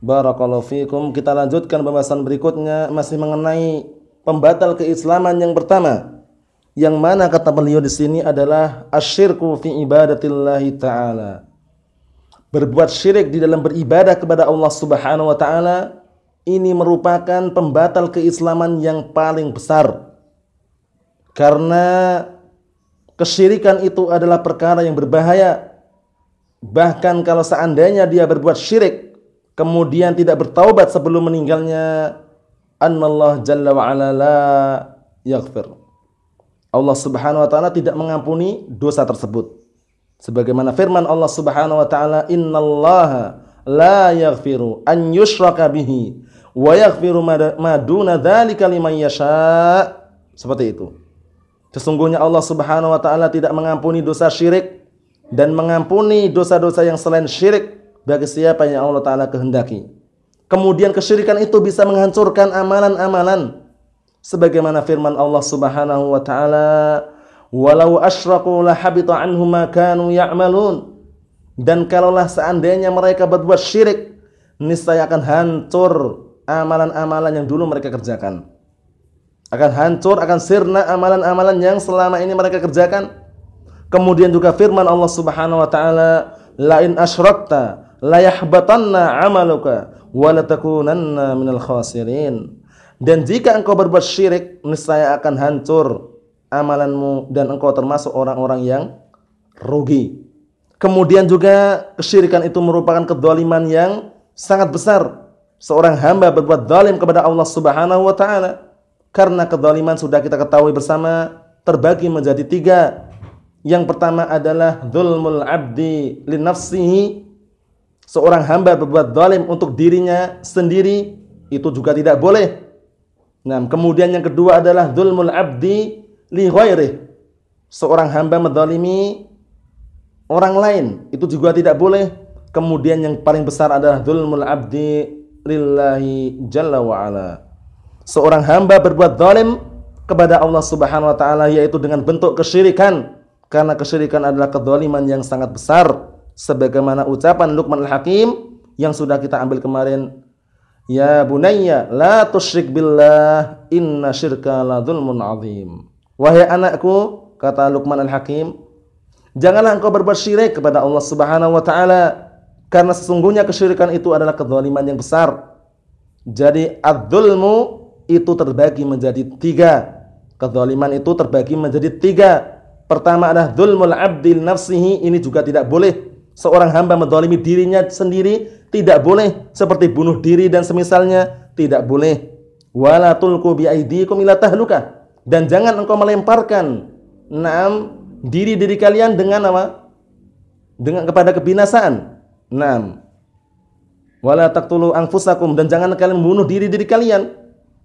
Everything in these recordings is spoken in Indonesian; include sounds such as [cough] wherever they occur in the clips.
Barakallahu fikum. Kita lanjutkan pembahasan berikutnya masih mengenai pembatal keislaman yang pertama. Yang mana kata beliau di sini adalah asyirku fi ibadatillah taala. Berbuat syirik di dalam beribadah kepada Allah Subhanahu wa taala ini merupakan pembatal keislaman yang paling besar. Karena kesyirikan itu adalah perkara yang berbahaya. Bahkan kalau seandainya dia berbuat syirik kemudian tidak bertaubat sebelum meninggalnya. Annallah jalla wa ala la yaghfir. Allah Subhanahu wa taala tidak mengampuni dosa tersebut. Sebagaimana firman Allah Subhanahu wa taala innallaha la yaghfiru an yushraka bihi wa yaghfiru ma duna dzalika liman yasha. Seperti itu. Sesungguhnya Allah Subhanahu wa taala tidak mengampuni dosa syirik dan mengampuni dosa-dosa yang selain syirik bagi siapa yang Allah Ta'ala kehendaki. Kemudian kesyirikan itu bisa menghancurkan amalan-amalan. Sebagaimana firman Allah Subhanahu wa taala, "Walau asyraku la habita anhum kanu ya'malun." Dan kalaulah seandainya mereka berbuat syirik, niscaya akan hancur amalan-amalan yang dulu mereka kerjakan. Akan hancur, akan sirna amalan-amalan yang selama ini mereka kerjakan. Kemudian juga firman Allah Subhanahu wa taala, "La in asyrakta la yahbatanna 'amaluka wa minal khasirin. Dan jika engkau berbuat syirik, niscaya akan hancur amalanmu dan engkau termasuk orang-orang yang rugi. Kemudian juga kesyirikan itu merupakan kedoliman yang sangat besar. Seorang hamba berbuat zalim kepada Allah Subhanahu wa taala. Karena kedoliman sudah kita ketahui bersama terbagi menjadi tiga. Yang pertama adalah zulmul abdi li nafsihi seorang hamba berbuat zalim untuk dirinya sendiri itu juga tidak boleh. Nah, kemudian yang kedua adalah zulmul abdi li ghairi. Seorang hamba menzalimi orang lain, itu juga tidak boleh. Kemudian yang paling besar adalah zulmul abdi lillahi jalla wa ala. Seorang hamba berbuat zalim kepada Allah Subhanahu wa taala yaitu dengan bentuk kesyirikan karena kesyirikan adalah kezaliman yang sangat besar sebagaimana ucapan Luqman Al-Hakim yang sudah kita ambil kemarin. Ya bunayya la tusyrik billah inna syirka la dzulmun azim. Wahai anakku kata Luqman Al-Hakim janganlah engkau berbuat syirik kepada Allah Subhanahu wa taala karena sesungguhnya kesyirikan itu adalah kezaliman yang besar. Jadi adzulmu itu terbagi menjadi tiga. Kezaliman itu terbagi menjadi tiga. Pertama adalah dzulmul abdil nafsihi ini juga tidak boleh seorang hamba mendolimi dirinya sendiri tidak boleh seperti bunuh diri dan semisalnya tidak boleh. Wala dan jangan engkau melemparkan enam diri diri kalian dengan apa? Dengan kepada kebinasaan. Enam wala taqtulu anfusakum. Dan jangan kalian membunuh diri diri kalian.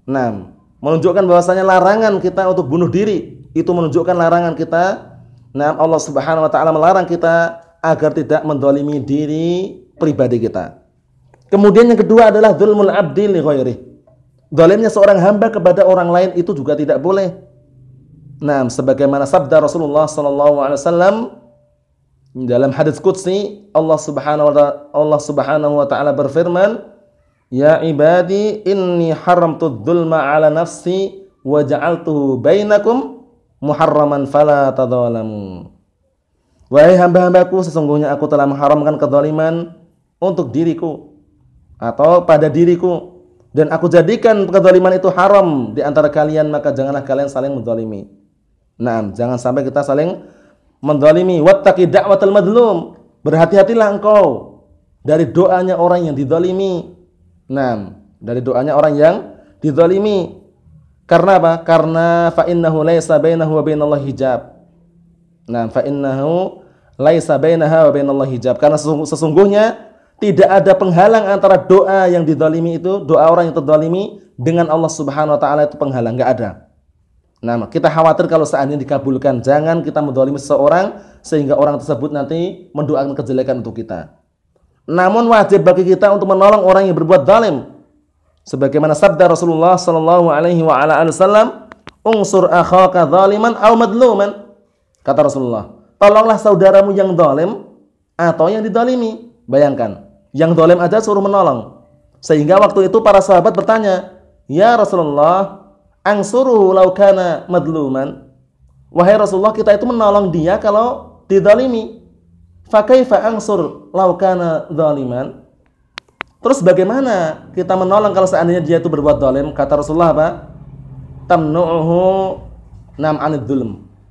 Enam menunjukkan bahwasanya larangan kita untuk bunuh diri itu menunjukkan larangan kita. Nah Allah Subhanahu wa taala melarang kita agar tidak mendolimi diri pribadi kita. Kemudian yang kedua adalah zulmul abdi li ghairi. Zalimnya seorang hamba kepada orang lain itu juga tidak boleh. Nah, sebagaimana sabda Rasulullah sallallahu alaihi wasallam dalam hadis qudsi Allah Subhanahu wa taala Allah Subhanahu wa taala berfirman, "Ya ibadi, inni haramtu dzulma 'ala nafsi wa ja'altuhu bainakum muharraman fala tadzalamu." Wahai hamba-hambaku, sesungguhnya aku telah mengharamkan kezaliman untuk diriku atau pada diriku dan aku jadikan kezaliman itu haram di antara kalian maka janganlah kalian saling menzalimi. Nah, jangan sampai kita saling menzalimi. Wattaqi da'watal madlum. Berhati-hatilah engkau dari doanya orang yang dizalimi. Nah, dari doanya orang yang dizalimi. Karena apa? Karena fa innahu laisa bainahu wa bainallahi hijab. Nah, fa innahu laisa bainaha wa bainallahi hijab. Karena sesungguhnya Tidak ada penghalang antara doa yang didolimi itu, doa orang yang terdolimi dengan Allah Subhanahu Wa Taala itu penghalang, nggak ada. Nah, kita khawatir kalau seandainya dikabulkan, jangan kita mendolimi seseorang sehingga orang tersebut nanti mendoakan kejelekan untuk kita. Namun wajib bagi kita untuk menolong orang yang berbuat zalim. Sebagaimana sabda Rasulullah sallallahu alaihi wa ala wasallam, "Unsur akhaka zaliman aw madluman." Kata Rasulullah, "Tolonglah saudaramu yang zalim atau yang didalimi." Bayangkan, yang dolim aja suruh menolong. Sehingga waktu itu para sahabat bertanya, Ya Rasulullah, angsuruhu laukana madluman. Wahai Rasulullah, kita itu menolong dia kalau didalimi. Fakaifa angsur laukana daliman. Terus bagaimana kita menolong kalau seandainya dia itu berbuat dolim? Kata Rasulullah apa? Tamnu'uhu nam.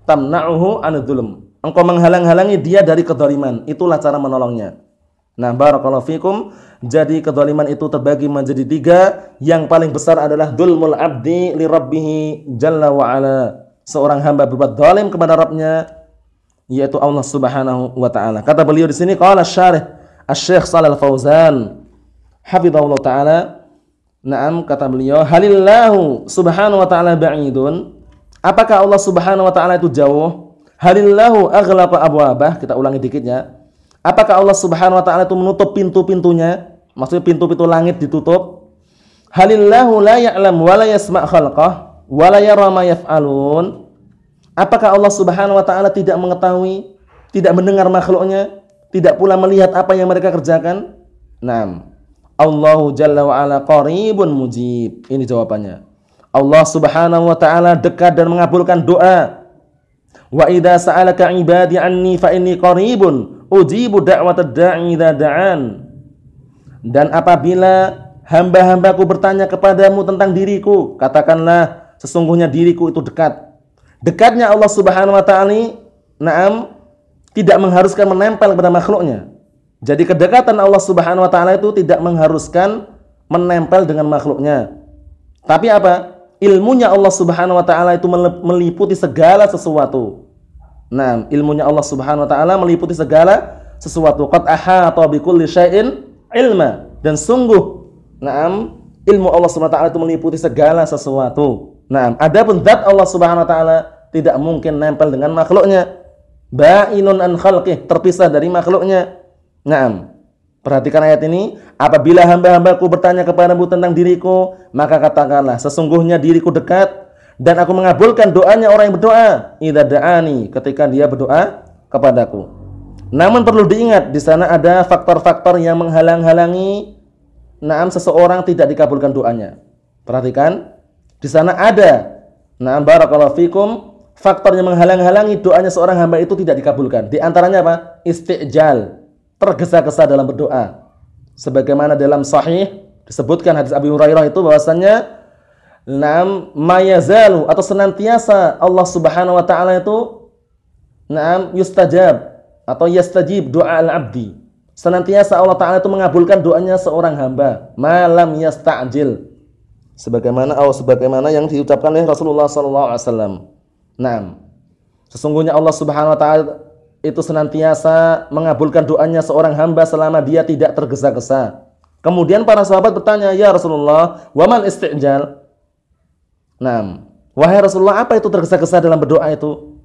Tamna'uhu anid dulm. Engkau menghalang-halangi dia dari kedoliman. Itulah cara menolongnya. Nah, barakallahu fikum. Jadi kezaliman itu terbagi menjadi tiga. Yang paling besar adalah dulmul abdi li rabbihi jalla wa ala. Seorang hamba berbuat zalim kepada Rabbnya yaitu Allah Subhanahu wa taala. Kata beliau di sini qala syarih Asy-Syaikh Shalal Fauzan hafizahullah taala Naam kata beliau halillahu subhanahu wa ta'ala ba'idun Apakah Allah subhanahu wa ta'ala itu jauh? Halillahu aghlaqa abwabah Kita ulangi dikit ya Apakah Allah Subhanahu wa taala itu menutup pintu-pintunya? Maksudnya pintu-pintu langit ditutup? Halillahu la ya'lam wa la yasma' khalqah wa la yara ma yaf'alun. Apakah Allah Subhanahu wa taala tidak mengetahui, tidak mendengar makhluknya, tidak pula melihat apa yang mereka kerjakan? Naam. Allahu jalla wa ala qaribun mujib. Ini jawabannya. Allah Subhanahu wa taala dekat dan mengabulkan doa. Wa idza sa'alaka 'ibadi anni fa inni qaribun ujibu da'watad da'i da'an. Dan apabila hamba-hambaku bertanya kepadamu tentang diriku, katakanlah sesungguhnya diriku itu dekat. Dekatnya Allah Subhanahu wa taala na'am tidak mengharuskan menempel pada makhluknya. Jadi kedekatan Allah Subhanahu wa taala itu tidak mengharuskan menempel dengan makhluknya. Tapi apa? Ilmunya Allah Subhanahu wa taala itu meliputi segala sesuatu. Nah, ilmunya Allah Subhanahu wa taala meliputi segala sesuatu. Qad ahata bi kulli syai'in ilma. Dan sungguh, naam, ilmu Allah Subhanahu wa taala itu meliputi segala sesuatu. Nah, adapun zat Allah Subhanahu wa taala tidak mungkin nempel dengan makhluknya. Ba'inun an khalqih, terpisah dari makhluknya. Naam. Perhatikan ayat ini, apabila hamba-hambaku bertanya kepadamu tentang diriku, maka katakanlah sesungguhnya diriku dekat dan aku mengabulkan doanya orang yang berdoa idza da'ani ketika dia berdoa kepadaku. Namun perlu diingat di sana ada faktor-faktor yang menghalang-halangi naam seseorang tidak dikabulkan doanya. Perhatikan, di sana ada naam barakallahu fikum faktor yang menghalang-halangi doanya seorang hamba itu tidak dikabulkan. Di antaranya apa? Istijal, tergesa-gesa dalam berdoa. Sebagaimana dalam sahih disebutkan hadis Abi Hurairah itu bahwasannya Naam mayazalu atau senantiasa Allah Subhanahu wa taala itu naam yustajab atau yastajib doa al-abdi. Senantiasa Allah taala itu mengabulkan doanya seorang hamba malam yasta'jil. Sebagaimana atau sebagaimana yang diucapkan oleh Rasulullah sallallahu alaihi wasallam. Naam. Sesungguhnya Allah Subhanahu wa taala itu senantiasa mengabulkan doanya seorang hamba selama dia tidak tergesa-gesa. Kemudian para sahabat bertanya, "Ya Rasulullah, waman istijal?" Nah, wahai Rasulullah, apa itu tergesa-gesa dalam berdoa itu?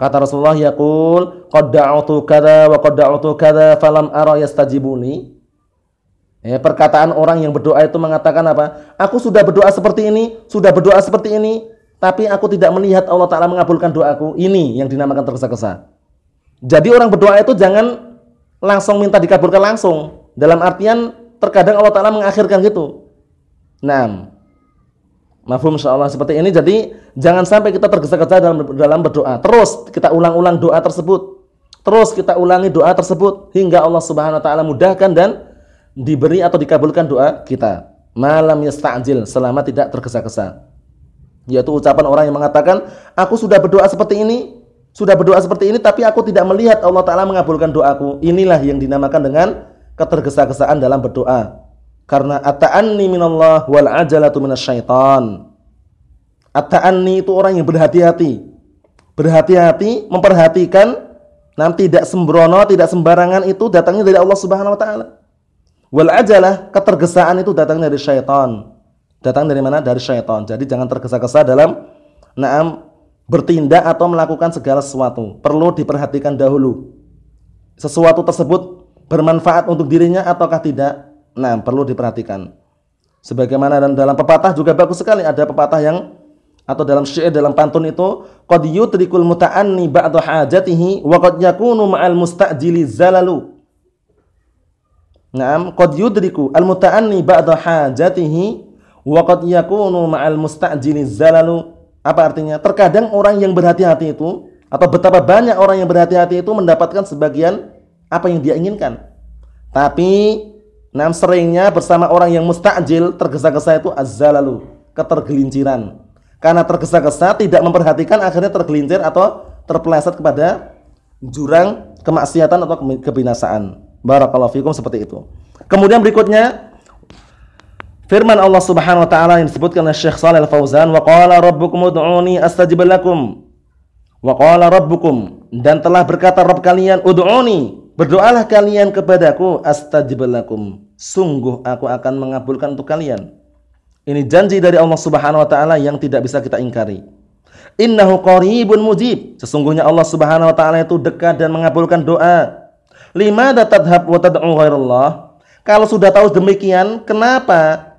Kata Rasulullah, yaqul qad da'utu kada wa qad da'utu kada falam ara yastajibuni. Ya, perkataan orang yang berdoa itu mengatakan apa? Aku sudah berdoa seperti ini, sudah berdoa seperti ini, tapi aku tidak melihat Allah Ta'ala mengabulkan doaku. Ini yang dinamakan tergesa-gesa. Jadi orang berdoa itu jangan langsung minta dikabulkan langsung. Dalam artian terkadang Allah Ta'ala mengakhirkan gitu. Nah, Mafhum insyaallah seperti ini. Jadi jangan sampai kita tergesa-gesa dalam dalam berdoa. Terus kita ulang-ulang doa tersebut. Terus kita ulangi doa tersebut hingga Allah Subhanahu wa taala mudahkan dan diberi atau dikabulkan doa kita. Malam yasta'jil selama tidak tergesa-gesa. Yaitu ucapan orang yang mengatakan, "Aku sudah berdoa seperti ini, sudah berdoa seperti ini tapi aku tidak melihat Allah taala mengabulkan doaku." Inilah yang dinamakan dengan ketergesa-gesaan dalam berdoa. Karena at-ta'anni minallah wal ajalatu minasyaitan. At-ta'anni itu orang yang berhati-hati. Berhati-hati, memperhatikan nanti tidak sembrono, tidak sembarangan itu datangnya dari Allah Subhanahu wa taala. Wal ajalah ketergesaan itu datang dari syaitan. Datang dari mana? Dari syaitan. Jadi jangan tergesa-gesa dalam naam bertindak atau melakukan segala sesuatu. Perlu diperhatikan dahulu. Sesuatu tersebut bermanfaat untuk dirinya ataukah tidak? Nah, perlu diperhatikan. Sebagaimana dan dalam pepatah juga bagus sekali ada pepatah yang atau dalam syair dalam pantun itu qad yudrikul muta'anni ba'da hajatihi wa qad yakunu ma'al musta'jili zalalu Naam, qad yudriku al-muta'anni ba'da hajatihi wa qad yakunu ma'al musta'jili zalalu. Apa artinya? Terkadang orang yang berhati-hati itu atau betapa banyak orang yang berhati-hati itu mendapatkan sebagian apa yang dia inginkan. Tapi nam seringnya bersama orang yang musta'jil tergesa-gesa itu azzalalu, ketergelinciran. Karena tergesa-gesa tidak memperhatikan akhirnya tergelincir atau terpeleset kepada jurang kemaksiatan atau kebinasaan. Barakallahu fikum seperti itu. Kemudian berikutnya firman Allah Subhanahu wa taala yang disebutkan oleh Syekh Shalal Al-Fauzan wa qala rabbukum ud'uni astajib lakum. Wa qala rabbukum dan telah berkata Rabb kalian ud'uni berdoalah kalian kepadaku astajib lakum. Sungguh aku akan mengabulkan untuk kalian. Ini janji dari Allah Subhanahu wa taala yang tidak bisa kita ingkari. Innahu qaribun mujib. Sesungguhnya Allah Subhanahu wa taala itu dekat dan mengabulkan doa. Lima tadhab wa tad'u ghairallah? Kalau sudah tahu demikian, kenapa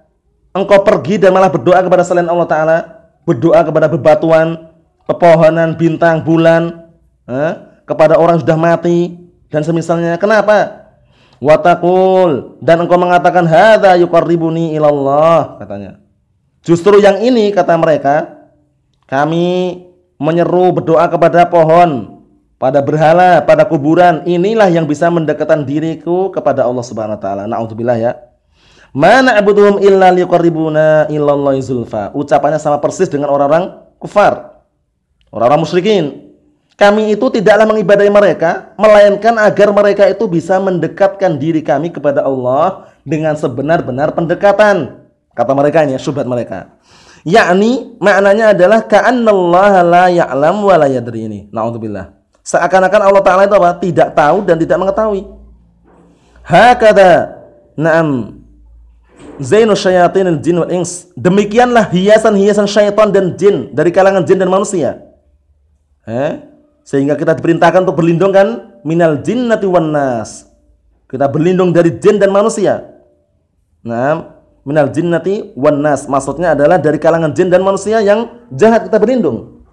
engkau pergi dan malah berdoa kepada selain Allah Ta'ala? Berdoa kepada bebatuan, pepohonan, bintang, bulan, eh? kepada orang sudah mati, dan semisalnya. Kenapa? Watakul dan engkau mengatakan hadza yuqarribuni ilallah katanya. Justru yang ini kata mereka kami menyeru berdoa kepada pohon, pada berhala, pada kuburan, inilah yang bisa mendekatkan diriku kepada Allah Subhanahu wa taala. Nauzubillah ya. Mana abuduhum illa liqarribuna ilallahi zulfa. Ucapannya sama persis dengan orang-orang kufar. Orang-orang musyrikin. Kami itu tidaklah mengibadahi mereka, melainkan agar mereka itu bisa mendekatkan diri kami kepada Allah dengan sebenar-benar pendekatan. Kata mereka ini, syubhat mereka. Yakni maknanya adalah ka'annallaha la ya'lam wa la yadri ini. Nauzubillah. Seakan-akan Allah Ta'ala itu apa? Tidak tahu dan tidak mengetahui. Hakada na'am zainu al jin wal ins. Demikianlah hiasan-hiasan syaitan dan jin dari kalangan jin dan manusia. Eh? Sehingga kita diperintahkan untuk berlindung kan minal jinnati wan nas. Kita berlindung dari jin dan manusia. Nah, minal jinnati wan nas maksudnya adalah dari kalangan jin dan manusia yang jahat kita berlindung.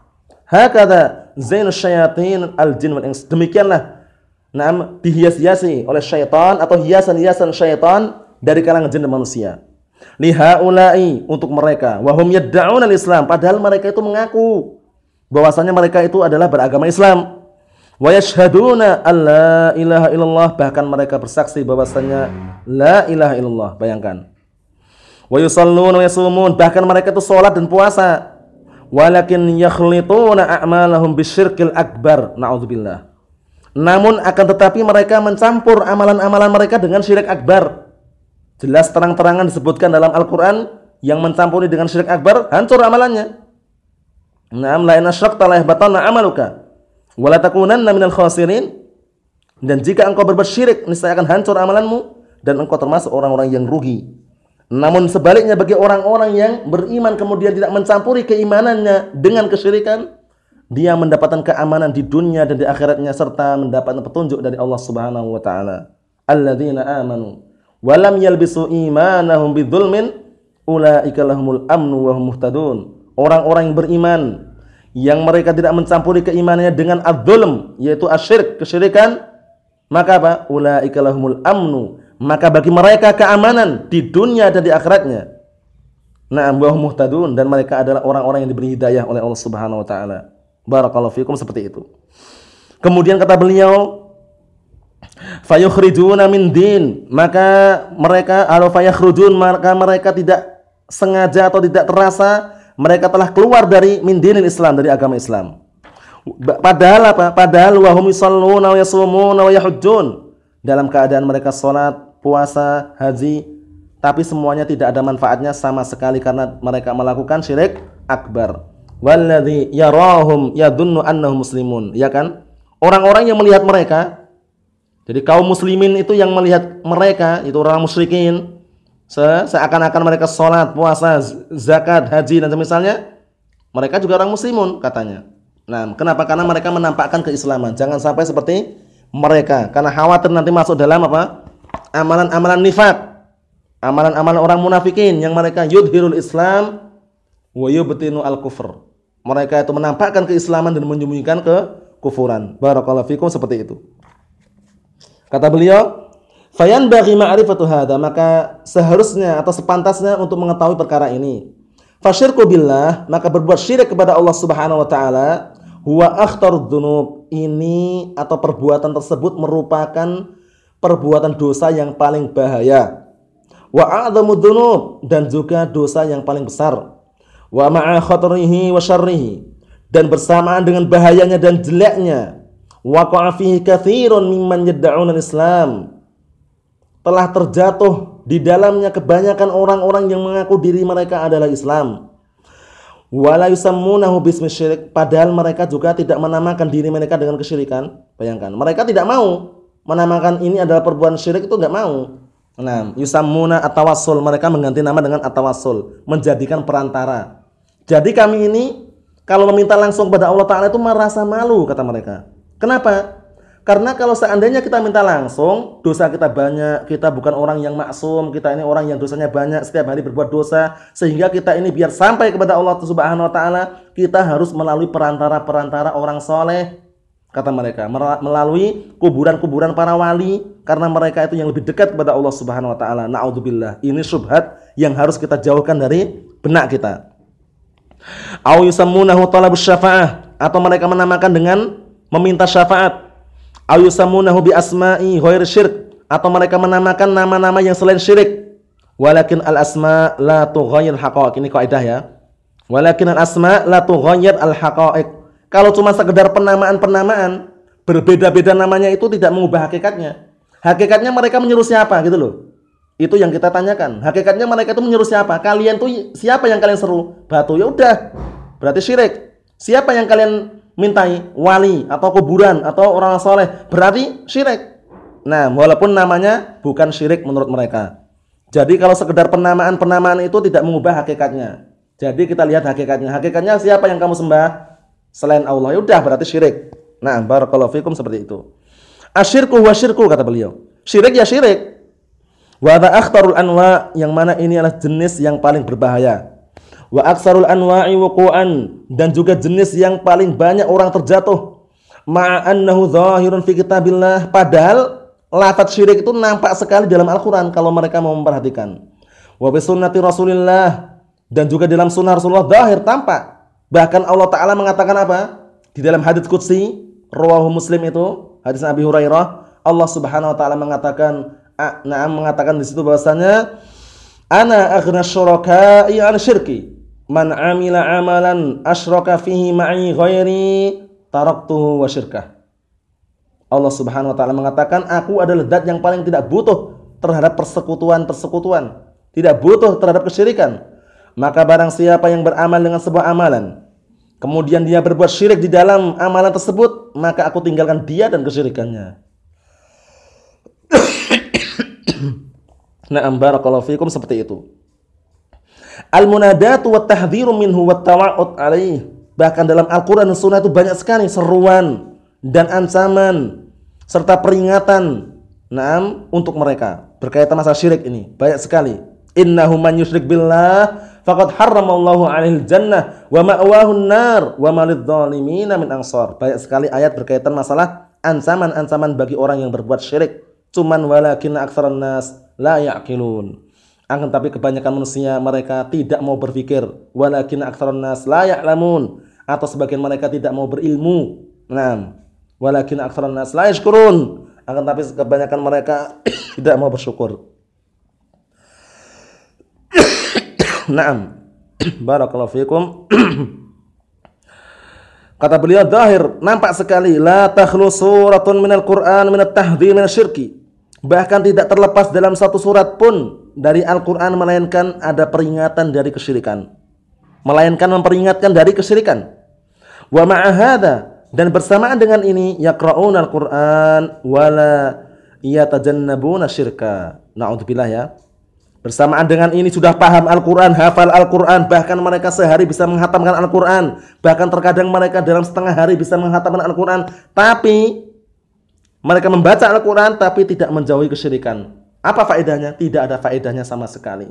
Hakada zainus syayatin al jin wal ins. Demikianlah Naam dihias-hiasi oleh syaitan atau hiasan-hiasan syaitan dari kalangan jin dan manusia. Lihaulai untuk mereka wahum yad'un al-Islam padahal mereka itu mengaku bahwasanya mereka itu adalah beragama Islam. Wa yashhaduna alla ilaha illallah bahkan mereka bersaksi bahwasanya la ilaha illallah. Bayangkan. Wa yusalluna wa yasumun bahkan mereka itu salat dan puasa walakin yakhlituna a'malahum bisyirkil akbar naudzubillah namun akan tetapi mereka mencampur amalan-amalan mereka dengan syirik akbar jelas terang-terangan disebutkan dalam Al-Qur'an yang mencampuri dengan syirik akbar hancur amalannya. Na'am la in la yahbatanna amaluka wa minal khasirin. Dan jika engkau berbuat syirik niscaya akan hancur amalanmu dan engkau termasuk orang-orang yang rugi. Namun sebaliknya bagi orang-orang yang beriman kemudian tidak mencampuri keimanannya dengan kesyirikan, dia mendapatkan keamanan di dunia dan di akhiratnya serta mendapatkan petunjuk dari Allah Subhanahu wa taala. Alladzina amanu wa lam yalbisu imanahum bidzulmin ulaika lahumul amnu wa hum muhtadun. Orang-orang yang beriman yang mereka tidak mencampuri keimanannya dengan adzulm yaitu asyirk, kesyirikan, maka apa? Ulaika lahumul amnu maka bagi mereka keamanan di dunia dan di akhiratnya. Na'am wa muhtadun dan mereka adalah orang-orang yang diberi hidayah oleh Allah Subhanahu wa taala. Barakallahu fikum seperti itu. Kemudian kata beliau fayukhrijuna min din maka mereka atau fayakhrujun maka mereka tidak sengaja atau tidak terasa mereka telah keluar dari min dinil Islam dari agama Islam. Padahal apa? Padahal wahum yusalluna wa yasumuna wa yahujjun. Dalam keadaan mereka salat, puasa, haji, tapi semuanya tidak ada manfaatnya sama sekali karena mereka melakukan syirik akbar. Walladzi yarahum yadhunnu annahum muslimun, ya kan? Orang-orang yang melihat mereka Jadi kaum muslimin itu yang melihat mereka itu orang musyrikin se seakan-akan mereka sholat, puasa, zakat, haji dan semisalnya mereka juga orang muslimun katanya. Nah, kenapa? Karena mereka menampakkan keislaman. Jangan sampai seperti mereka karena khawatir nanti masuk dalam apa? amalan-amalan nifak. Amalan-amalan orang munafikin yang mereka yudhirul Islam wa yubtinu al-kufr. Mereka itu menampakkan keislaman dan menyembunyikan kekufuran. Barakallahu fikum seperti itu. Kata beliau, "Fayan bagi ma'rifatu hadza," maka seharusnya atau sepantasnya untuk mengetahui perkara ini. Fasyirku billah, maka berbuat syirik kepada Allah Subhanahu wa taala, huwa akhtarud dzunub. Ini atau perbuatan tersebut merupakan perbuatan dosa yang paling bahaya. Wa a'dhamu dzunub dan juga dosa yang paling besar. Wa ma'a khatrihi wa syarrihi dan bersamaan dengan bahayanya dan jeleknya waqa'a fihi katsirun mimman islam telah terjatuh di dalamnya kebanyakan orang-orang yang mengaku diri mereka adalah Islam. Wala yusammunahu bismi syirik padahal mereka juga tidak menamakan diri mereka dengan kesyirikan. Bayangkan, mereka tidak mau menamakan ini adalah perbuatan syirik itu enggak mau. Nah, yusammuna atawassul mereka mengganti nama dengan atawassul, menjadikan perantara. Jadi kami ini kalau meminta langsung kepada Allah Taala itu merasa malu kata mereka. Kenapa? Karena kalau seandainya kita minta langsung, dosa kita banyak, kita bukan orang yang maksum, kita ini orang yang dosanya banyak, setiap hari berbuat dosa, sehingga kita ini biar sampai kepada Allah Subhanahu wa taala, kita harus melalui perantara-perantara orang soleh, kata mereka, melalui kuburan-kuburan para wali, karena mereka itu yang lebih dekat kepada Allah Subhanahu wa taala. Naudzubillah. Ini subhat yang harus kita jauhkan dari benak kita. Atau mereka menamakan dengan meminta syafaat. Ayusamunahu bi asma'i ghair syirk. Atau mereka menamakan nama-nama yang selain syirik. Walakin al asma la tughayyir haqa'iq ini kaidah ya. Walakin al asma la tughayyir al haqa'iq kalau cuma sekedar penamaan-penamaan berbeda-beda namanya itu tidak mengubah hakikatnya. Hakikatnya mereka menyuruh siapa gitu loh. Itu yang kita tanyakan. Hakikatnya mereka itu menyuruh siapa? Kalian tuh siapa yang kalian seru? Batu ya udah. Berarti syirik. Siapa yang kalian mintai wali atau kuburan atau orang soleh berarti syirik. Nah, walaupun namanya bukan syirik menurut mereka. Jadi kalau sekedar penamaan-penamaan itu tidak mengubah hakikatnya. Jadi kita lihat hakikatnya. Hakikatnya siapa yang kamu sembah selain Allah? Ya udah berarti syirik. Nah, barakallahu fikum seperti itu. Asyirku wa syirku kata beliau. Syirik ya syirik. Wa akhtarul anwa yang mana ini adalah jenis yang paling berbahaya wa aksarul anwa'i wuqu'an. Dan juga jenis yang paling banyak orang terjatuh. Ma'annahu zahirun fi kitabillah. Padahal lafaz syirik itu nampak sekali dalam Al-Qur'an kalau mereka mau memperhatikan. Wa bi sunnati Rasulillah. Dan juga dalam sunnah Rasulullah zahir tampak. Bahkan Allah taala mengatakan apa? Di dalam hadis qudsi rawahu Muslim itu hadis Nabi Hurairah Allah Subhanahu wa taala mengatakan Naam mengatakan di situ bahwasanya ana aghna syuraka'i an syirki man amila amalan asyraka fihi ma'i ghairi taraktuhu wa syirkah. Allah Subhanahu wa taala mengatakan, "Aku adalah zat yang paling tidak butuh terhadap persekutuan-persekutuan, tidak butuh terhadap kesyirikan. Maka barang siapa yang beramal dengan sebuah amalan, kemudian dia berbuat syirik di dalam amalan tersebut, maka aku tinggalkan dia dan kesyirikannya." [coughs] Na'am barakallahu fikum seperti itu. Al-munadatu wa tahdhiru minhu wa tawa'ud alaih. Bahkan dalam Al-Quran dan Sunnah itu banyak sekali seruan dan ancaman serta peringatan Naam untuk mereka berkaitan masalah syirik ini banyak sekali. Innahu man yusyrik billah faqad harramallahu 'alaihil jannah wa ma'wahu nar wa malidh dhalimina min ansar. Banyak sekali ayat berkaitan masalah ancaman-ancaman bagi orang yang berbuat syirik. Cuman walakin aktsaran nas la ya'qilun. Akan tapi kebanyakan manusia mereka tidak mau berpikir. Walakin aktsarun nas la ya'lamun. Atau sebagian mereka tidak mau berilmu. Nah, walakin aktsarun nas la yashkurun. Akan tapi kebanyakan mereka [coughs] tidak mau bersyukur. [coughs] Naam. [coughs] Barakallahu fiikum. Kata beliau zahir nampak sekali la takhlu suratun minal Qur'an minat tahdhir syirki. Bahkan tidak terlepas dalam satu surat pun dari Al-Quran melainkan ada peringatan dari kesyirikan. Melainkan memperingatkan dari kesyirikan. Wa ma'ahada dan bersamaan dengan ini yaqra'un al-Qur'an wala yatajannabuna syirka. Nauzubillah ya. Bersamaan dengan ini sudah paham Al-Quran, hafal Al-Quran, bahkan mereka sehari bisa menghatamkan Al-Quran, bahkan terkadang mereka dalam setengah hari bisa menghatamkan Al-Quran, tapi mereka membaca Al-Quran tapi tidak menjauhi kesyirikan. Apa faedahnya? Tidak ada faedahnya sama sekali.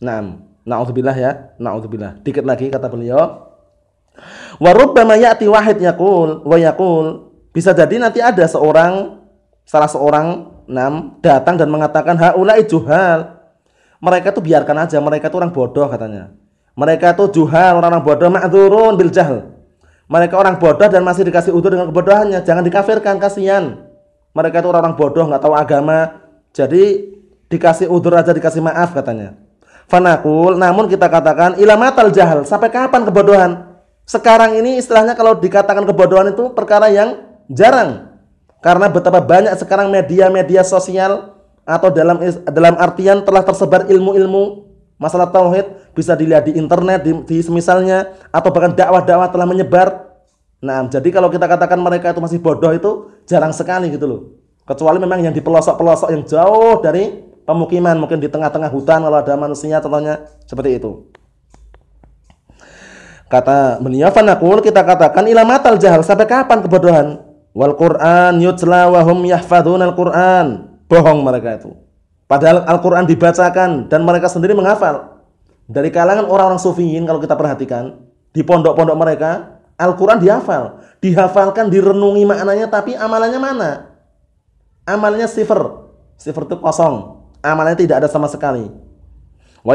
Nah, na'udzubillah ya, na'udzubillah. Dikit lagi kata beliau. Wa rubbama ya'ti wahid yaqul wa yaqul. Bisa jadi nanti ada seorang salah seorang enam datang dan mengatakan haula'i juhal mereka tuh biarkan aja, mereka tuh orang bodoh katanya. Mereka tuh juhal, orang-orang bodoh, ma'dzurun bil jahl. Mereka orang bodoh dan masih dikasih udur dengan kebodohannya. Jangan dikafirkan, kasihan. Mereka itu orang-orang bodoh, nggak tahu agama. Jadi dikasih udur aja, dikasih maaf katanya. Fanakul, namun kita katakan ilamatal jahal. Sampai kapan kebodohan? Sekarang ini istilahnya kalau dikatakan kebodohan itu perkara yang jarang. Karena betapa banyak sekarang media-media sosial atau dalam dalam artian telah tersebar ilmu-ilmu masalah tauhid bisa dilihat di internet di, di semisalnya atau bahkan dakwah-dakwah telah menyebar. Nah, jadi kalau kita katakan mereka itu masih bodoh itu jarang sekali gitu loh. Kecuali memang yang di pelosok-pelosok yang jauh dari pemukiman, mungkin di tengah-tengah hutan kalau ada manusia contohnya seperti itu. Kata beliau fanaqul kita katakan ilamatal jahal sampai kapan kebodohan? Wal Qur'an yutla wa hum yahfadzuna al-Qur'an bohong mereka itu. Padahal Al-Quran dibacakan dan mereka sendiri menghafal. Dari kalangan orang-orang sufiyin kalau kita perhatikan, di pondok-pondok mereka, Al-Quran dihafal. Dihafalkan, direnungi maknanya, tapi amalannya mana? Amalnya sifar. Sifar itu kosong. Amalnya tidak ada sama sekali. Wa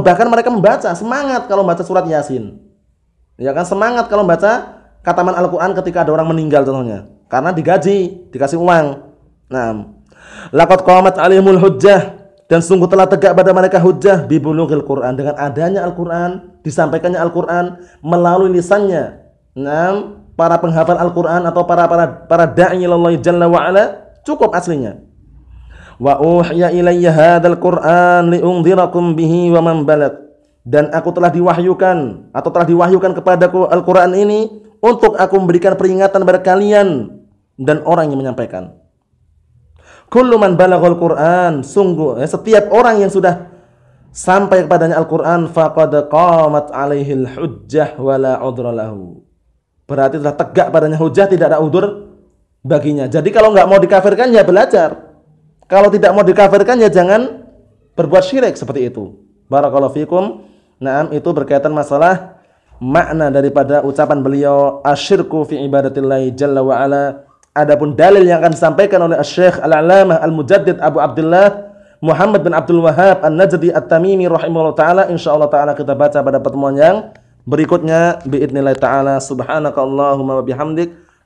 bahkan mereka membaca, semangat kalau membaca surat Yasin. Ya kan semangat kalau membaca kataman Al-Qur'an ketika ada orang meninggal contohnya. Karena digaji, dikasih uang. Nah, Laqad qamat alimul hujjah dan sungguh telah tegak pada mereka hujjah bi bulughil Quran dengan adanya Al-Qur'an, disampaikannya Al-Qur'an melalui lisannya. Nah, para penghafal Al-Qur'an atau para para para da'i Allah jalla wa ala cukup aslinya. Wa uhya ilayya hadzal Qur'an liunzirakum bihi wa man balag. Dan aku telah diwahyukan atau telah diwahyukan kepadaku Al-Qur'an ini untuk aku memberikan peringatan kepada kalian dan orang yang menyampaikan. Kullu man balaghal Qur'an, sungguh ya, setiap orang yang sudah sampai kepadanya Al-Qur'an faqad qamat alaihi hujjah wala udra lahu. Berarti telah tegak padanya hujah tidak ada udur baginya. Jadi kalau nggak mau dikafirkan ya belajar. Kalau tidak mau dikafirkan ya jangan berbuat syirik seperti itu. Barakallahu fikum. Naam itu berkaitan masalah makna daripada ucapan beliau asyirku fi ibadatillahi jalla wa ala Adapun dalil yang akan disampaikan oleh Syekh Al-Alamah Al-Mujaddid Abu Abdullah Muhammad bin Abdul Wahab An-Najdi At-Tamimi rahimahullah taala insyaallah taala kita baca pada pertemuan yang berikutnya biidznillah taala subhanakallahumma wa bihamdik